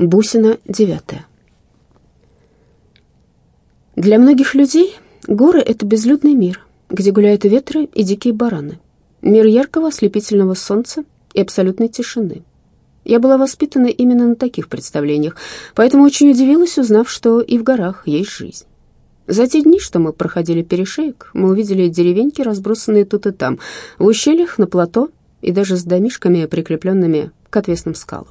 Бусина девятая. Для многих людей горы — это безлюдный мир, где гуляют ветры и дикие бараны. Мир яркого ослепительного солнца и абсолютной тишины. Я была воспитана именно на таких представлениях, поэтому очень удивилась, узнав, что и в горах есть жизнь. За те дни, что мы проходили перешеек, мы увидели деревеньки, разбросанные тут и там, в ущельях, на плато и даже с домишками, прикрепленными к отвесным скалам.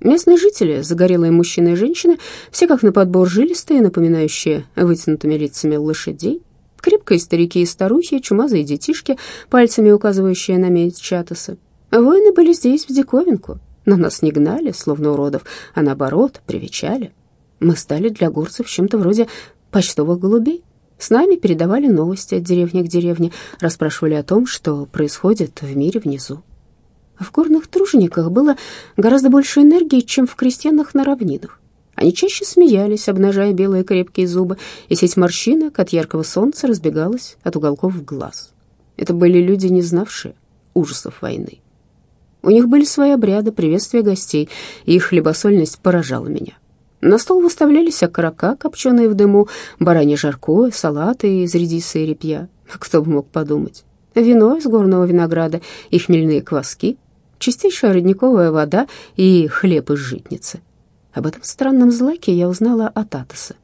Местные жители, загорелые мужчины и женщины, все как на подбор жилистые, напоминающие вытянутыми лицами лошадей, крепкие старики и старухи, чумазые детишки, пальцами указывающие на медь Чатаса. Воины были здесь в диковинку, но нас не гнали, словно уродов, а наоборот, привечали. Мы стали для горцев чем-то вроде почтовых голубей. С нами передавали новости от деревни к деревне, расспрашивали о том, что происходит в мире внизу. В горных тружениках было гораздо больше энергии, чем в крестьянах на равнинах. Они чаще смеялись, обнажая белые крепкие зубы, и сеть морщинок от яркого солнца разбегалась от уголков глаз. Это были люди, не знавшие ужасов войны. У них были свои обряды приветствия гостей, и их хлебосольность поражала меня. На стол выставлялись окорока, копченые в дыму, баранье жаркое, салаты из редиса и репья. Кто бы мог подумать. Вино из горного винограда и хмельные кваски — чистейшая родниковая вода и хлеб из житницы. Об этом странном злаке я узнала от Атоса.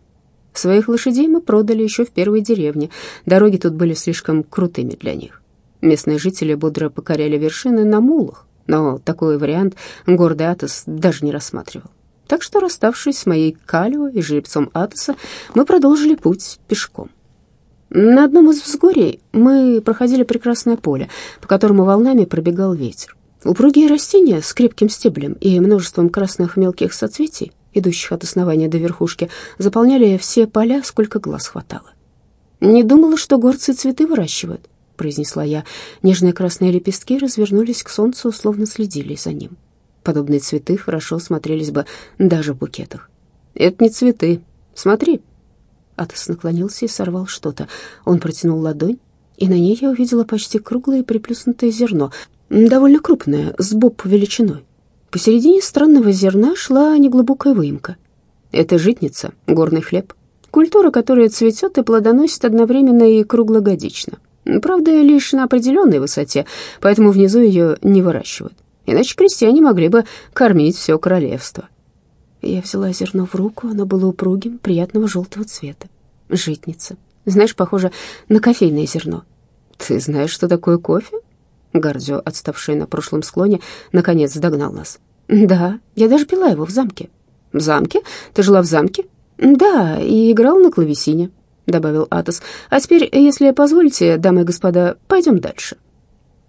Своих лошадей мы продали еще в первой деревне. Дороги тут были слишком крутыми для них. Местные жители бодро покоряли вершины на мулах, но такой вариант гордый Атос даже не рассматривал. Так что, расставшись с моей Калио и жеребцом Атоса, мы продолжили путь пешком. На одном из взгорий мы проходили прекрасное поле, по которому волнами пробегал ветер. Упругие растения с крепким стеблем и множеством красных мелких соцветий, идущих от основания до верхушки, заполняли все поля, сколько глаз хватало. «Не думала, что горцы цветы выращивают», — произнесла я. Нежные красные лепестки развернулись к солнцу, словно следили за ним. Подобные цветы хорошо смотрелись бы даже в букетах. «Это не цветы. Смотри». Атос наклонился и сорвал что-то. Он протянул ладонь, и на ней я увидела почти круглое приплюснутое зерно, довольно крупная, с боб величиной. Посередине странного зерна шла неглубокая выемка. Это житница, горный хлеб. Культура, которая цветет и плодоносит одновременно и круглогодично. Правда, лишь на определенной высоте, поэтому внизу ее не выращивают. Иначе крестьяне могли бы кормить все королевство. Я взяла зерно в руку, оно было упругим, приятного желтого цвета. Житница. Знаешь, похоже на кофейное зерно. Ты знаешь, что такое кофе? Гардио, отставший на прошлом склоне, наконец догнал нас. «Да, я даже пила его в замке». «В замке? Ты жила в замке?» «Да, и играл на клавесине», — добавил Атос. «А теперь, если позволите, дамы и господа, пойдем дальше».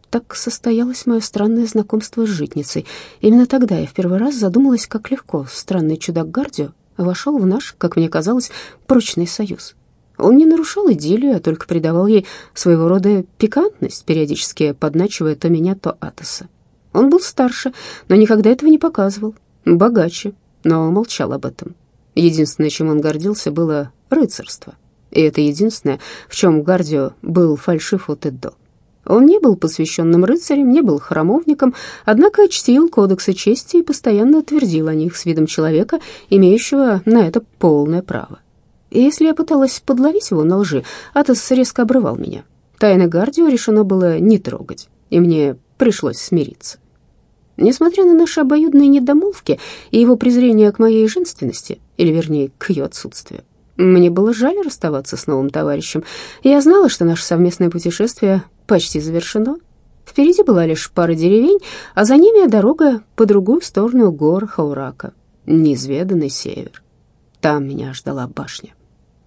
Так состоялось мое странное знакомство с житницей. Именно тогда я в первый раз задумалась, как легко странный чудак Гардио вошел в наш, как мне казалось, прочный союз. Он не нарушал идиллию, а только придавал ей своего рода пикантность, периодически подначивая то меня, то Атоса. Он был старше, но никогда этого не показывал, богаче, но молчал об этом. Единственное, чем он гордился, было рыцарство. И это единственное, в чем Гардио был фальшив от и до. Он не был посвященным рыцарем, не был храмовником, однако чтил кодексы чести и постоянно твердил о них с видом человека, имеющего на это полное право. И если я пыталась подловить его на лжи, Атос резко обрывал меня. Тайны Гардио решено было не трогать, и мне пришлось смириться. Несмотря на наши обоюдные недомолвки и его презрение к моей женственности, или вернее, к ее отсутствию, мне было жаль расставаться с новым товарищем. Я знала, что наше совместное путешествие почти завершено. Впереди была лишь пара деревень, а за ними дорога по другую сторону гор Хаурака, неизведанный север. Там меня ждала башня.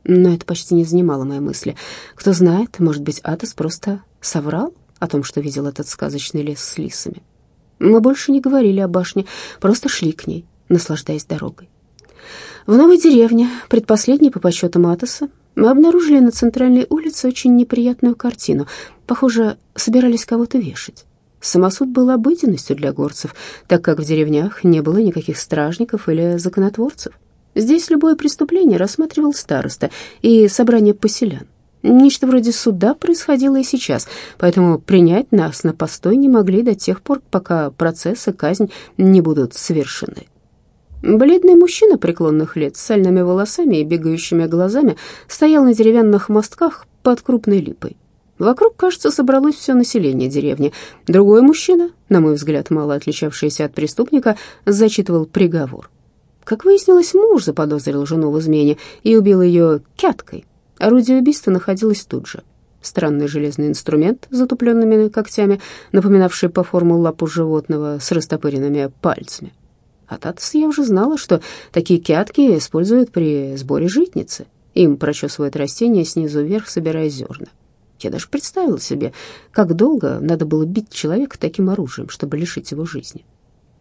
Но это почти не занимало мои мысли. Кто знает, может быть, Атос просто соврал о том, что видел этот сказочный лес с лисами. Мы больше не говорили о башне, просто шли к ней, наслаждаясь дорогой. В новой деревне, предпоследней по подсчетам Атоса, мы обнаружили на центральной улице очень неприятную картину. Похоже, собирались кого-то вешать. Самосуд был обыденностью для горцев, так как в деревнях не было никаких стражников или законотворцев. Здесь любое преступление рассматривал староста и собрание поселян. Нечто вроде суда происходило и сейчас, поэтому принять нас на постой не могли до тех пор, пока процесс и казнь не будут совершены. Бледный мужчина преклонных лет с сальными волосами и бегающими глазами стоял на деревянных мостках под крупной липой. Вокруг, кажется, собралось все население деревни. Другой мужчина, на мой взгляд, мало отличавшийся от преступника, зачитывал приговор. Как выяснилось, муж заподозрил жену в измене и убил ее кяткой. Орудие убийства находилось тут же. Странный железный инструмент с затупленными когтями, напоминавший по форму лапу животного с растопыренными пальцами. От Атоса я уже знала, что такие кятки используют при сборе житницы. Им прочесывают растения снизу вверх, собирая зерна. Я даже представила себе, как долго надо было бить человека таким оружием, чтобы лишить его жизни.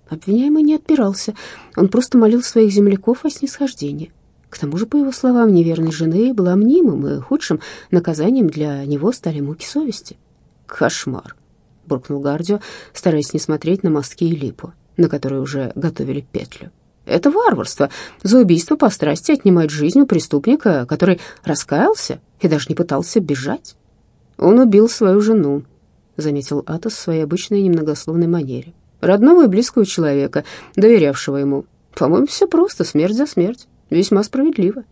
Обвиняемый не отпирался, он просто молил своих земляков о снисхождении. К тому же, по его словам, неверной жены была мнимым, и худшим наказанием для него стали муки совести. «Кошмар!» — буркнул Гардио, стараясь не смотреть на мостки и липу на которой уже готовили петлю. Это варварство. За убийство по страсти отнимать жизнь у преступника, который раскаялся и даже не пытался бежать. Он убил свою жену, заметил Атос в своей обычной немногословной манере. Родного и близкого человека, доверявшего ему. По-моему, все просто, смерть за смерть. Весьма справедливо.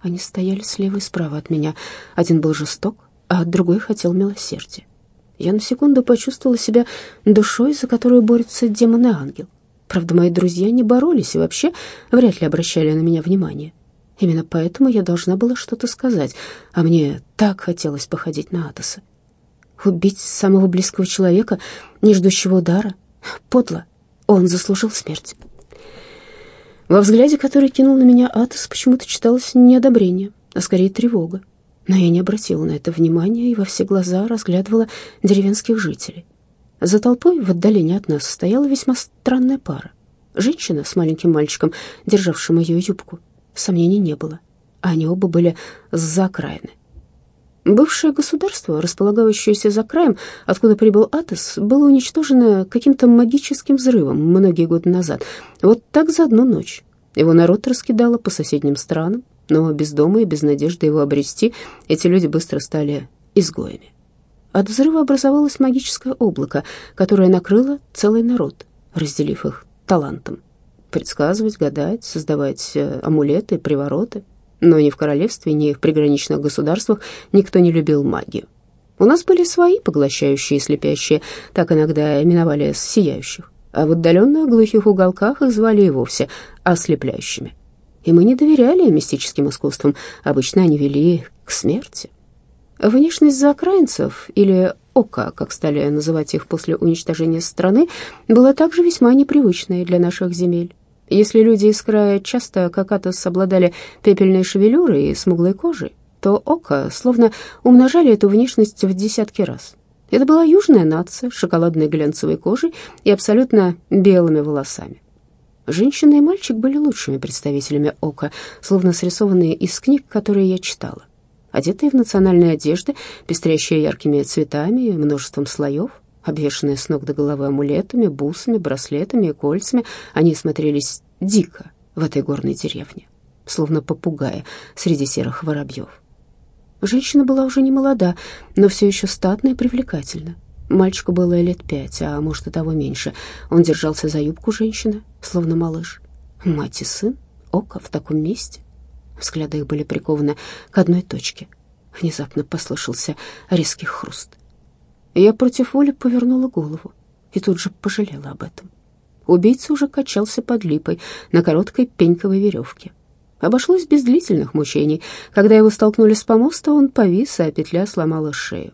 Они стояли слева и справа от меня. Один был жесток, а другой хотел милосердия. Я на секунду почувствовала себя душой, за которую борется демон и ангел. Правда, мои друзья не боролись и вообще вряд ли обращали на меня внимание. Именно поэтому я должна была что-то сказать, а мне так хотелось походить на Атоса. Убить самого близкого человека, не ждущего удара, подло. Он заслужил смерть. Во взгляде, который кинул на меня Атос, почему-то читалось не одобрение, а скорее тревога. Но я не обратила на это внимания и во все глаза разглядывала деревенских жителей. За толпой в отдалении от нас стояла весьма странная пара. Женщина с маленьким мальчиком, державшим ее юбку. Сомнений не было. Они оба были с окраины. Бывшее государство, располагающееся за краем, откуда прибыл Атос, было уничтожено каким-то магическим взрывом многие годы назад. Вот так за одну ночь. Его народ раскидало по соседним странам, но без дома и без надежды его обрести эти люди быстро стали изгоями. От взрыва образовалось магическое облако, которое накрыло целый народ, разделив их талантом. Предсказывать, гадать, создавать э, амулеты, привороты. Но ни в королевстве, ни в приграничных государствах никто не любил магию. У нас были свои, поглощающие и слепящие, так иногда именовали сияющих, а в отдаленных глухих уголках их звали и вовсе ослепляющими и мы не доверяли мистическим искусствам. Обычно они вели к смерти. Внешность заокраинцев, или ока, как стали называть их после уничтожения страны, была также весьма непривычной для наших земель. Если люди из края часто, как Атос, обладали пепельной шевелюрой и смуглой кожей, то ока словно умножали эту внешность в десятки раз. Это была южная нация с шоколадной глянцевой кожей и абсолютно белыми волосами. Женщина и мальчик были лучшими представителями ока, словно срисованные из книг, которые я читала. Одетые в национальные одежды, пестрящие яркими цветами и множеством слоев, обвешанные с ног до головы амулетами, бусами, браслетами и кольцами, они смотрелись дико в этой горной деревне, словно попугаи среди серых воробьев. Женщина была уже не молода, но все еще статная и привлекательна. Мальчику было лет пять, а может и того меньше. Он держался за юбку женщины, словно малыш. Мать и сын? Око в таком месте? Взгляды их были прикованы к одной точке. Внезапно послышался резкий хруст. Я против воли повернула голову и тут же пожалела об этом. Убийца уже качался под липой на короткой пеньковой веревке. Обошлось без длительных мучений. Когда его столкнули с помоста, он повис, а петля сломала шею.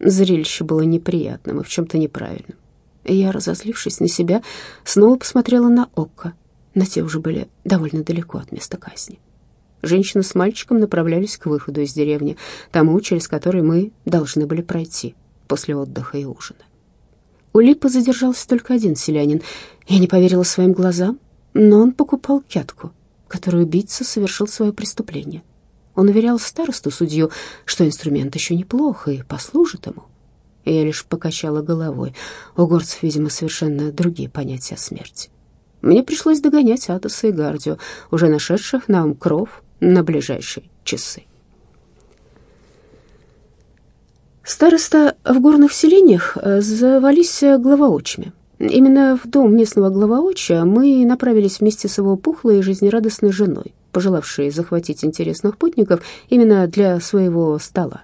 Зрелище было неприятным и в чем-то неправильным. Я, разозлившись на себя, снова посмотрела на Окко, но те уже были довольно далеко от места казни. Женщина с мальчиком направлялись к выходу из деревни, тому, через который мы должны были пройти после отдыха и ужина. У Липы задержался только один селянин. Я не поверила своим глазам, но он покупал кятку, которую убийца совершил свое преступление. Он уверял старосту-судью, что инструмент еще неплохо и послужит ему. Я лишь покачала головой. У горцев, видимо, совершенно другие понятия о смерти. Мне пришлось догонять Атоса и Гардио, уже нашедших нам кров на ближайшие часы. Староста в горных селениях э, завались главоочами. Именно в дом местного главооча мы направились вместе с его пухлой и жизнерадостной женой, пожелавшей захватить интересных путников именно для своего стола.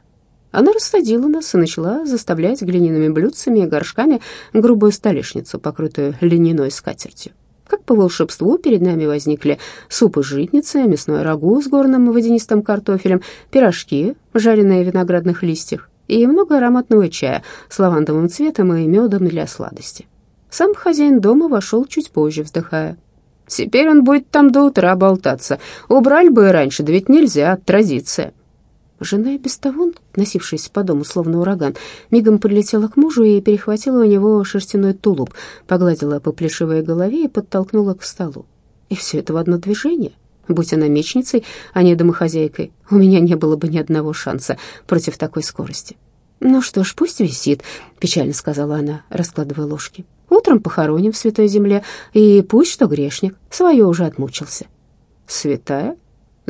Она рассадила нас и начала заставлять глиняными блюдцами и горшками грубую столешницу, покрытую льняной скатертью. Как по волшебству перед нами возникли суп из житницы, мясное рагу с горным водянистым картофелем, пирожки, жареные в виноградных листьях, и много ароматного чая с лавандовым цветом и медом для сладости. Сам хозяин дома вошел чуть позже, вздыхая. «Теперь он будет там до утра болтаться. Убрали бы и раньше, да ведь нельзя, традиция». Жена и без того, носившаяся по дому словно ураган, мигом прилетела к мужу и перехватила у него шерстяной тулуп, погладила по плешивой голове и подтолкнула к столу. И все это в одно движение. Будь она мечницей, а не домохозяйкой, у меня не было бы ни одного шанса против такой скорости. «Ну что ж, пусть висит», — печально сказала она, раскладывая ложки. «Утром похороним в святой земле, и пусть что грешник, свое уже отмучился». «Святая?»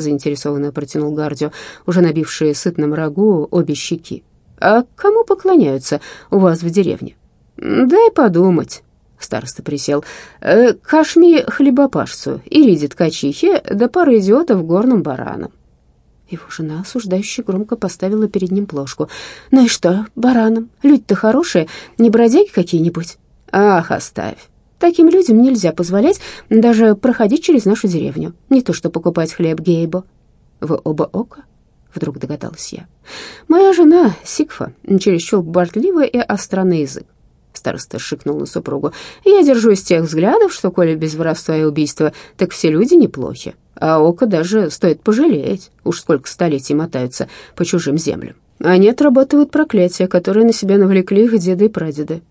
заинтересованно протянул Гардио, уже набившие сытным рагу обе щеки. «А кому поклоняются у вас в деревне?» «Дай подумать». Староста присел. «Э, «Кашми хлебопашцу, Ириде ткачихе, да пара идиотов горным баранам». Его жена, осуждающая, громко поставила перед ним плошку. «Ну и что, баранам? Люди-то хорошие, не бродяги какие-нибудь?» «Ах, оставь. Таким людям нельзя позволять даже проходить через нашу деревню, не то что покупать хлеб Гейбо. Вы оба ока? Вдруг догадалась я. Моя жена Сикфа, чересчур бортливая и остра на язык. Староста шикнул на супругу. «Я держусь тех взглядов, что, коли без воровства и убийства, так все люди неплохи. А око даже стоит пожалеть. Уж сколько столетий мотаются по чужим землям. Они отрабатывают проклятия, которые на себя навлекли их деды и прадеды.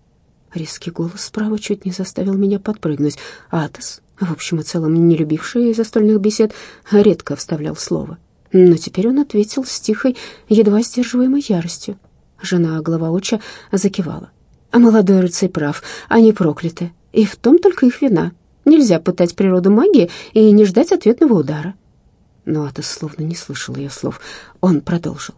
Резкий голос справа чуть не заставил меня подпрыгнуть. Атос, в общем и целом не любивший застольных бесед, редко вставлял слово. Но теперь он ответил с тихой, едва сдерживаемой яростью. Жена глава отча закивала. А молодой рыцарь прав, они прокляты, и в том только их вина. Нельзя пытать природу магии и не ждать ответного удара. Но Атос словно не слышал ее слов. Он продолжил.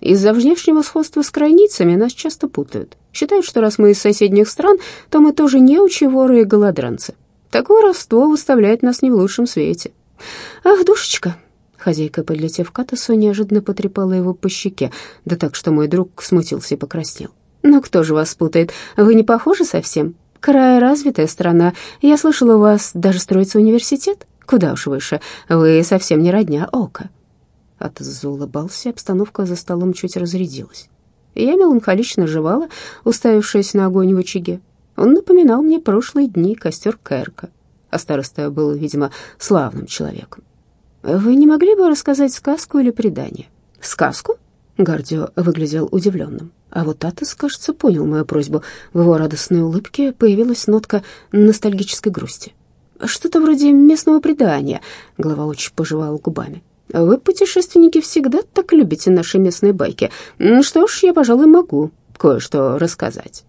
Из-за внешнего сходства с крайницами нас часто путают. Считают, что раз мы из соседних стран, то мы тоже неучи, воры и голодранцы. Такое родство выставляет нас не в лучшем свете. Ах, душечка!» Хозяйка, подлетев к Атосу, неожиданно потрепала его по щеке, да так, что мой друг смутился и покраснел. «Ну кто же вас путает? Вы не похожи совсем? Край развитая страна. Я слышала, у вас даже строится университет. Куда уж выше. Вы совсем не родня Ока». Атос обстановка за столом чуть разрядилась. Я меланхолично жевала, уставившись на огонь в очаге. Он напоминал мне прошлые дни костер Кэрка, а староста был, видимо, славным человеком. «Вы не могли бы рассказать сказку или предание?» «Сказку?» Гардио выглядел удивленным. А вот Атос, кажется, понял мою просьбу. В его радостной улыбке появилась нотка ностальгической грусти. «Что-то вроде местного предания», — глава очень пожевал губами. Вы, путешественники, всегда так любите наши местные байки. Что ж, я, пожалуй, могу кое-что рассказать.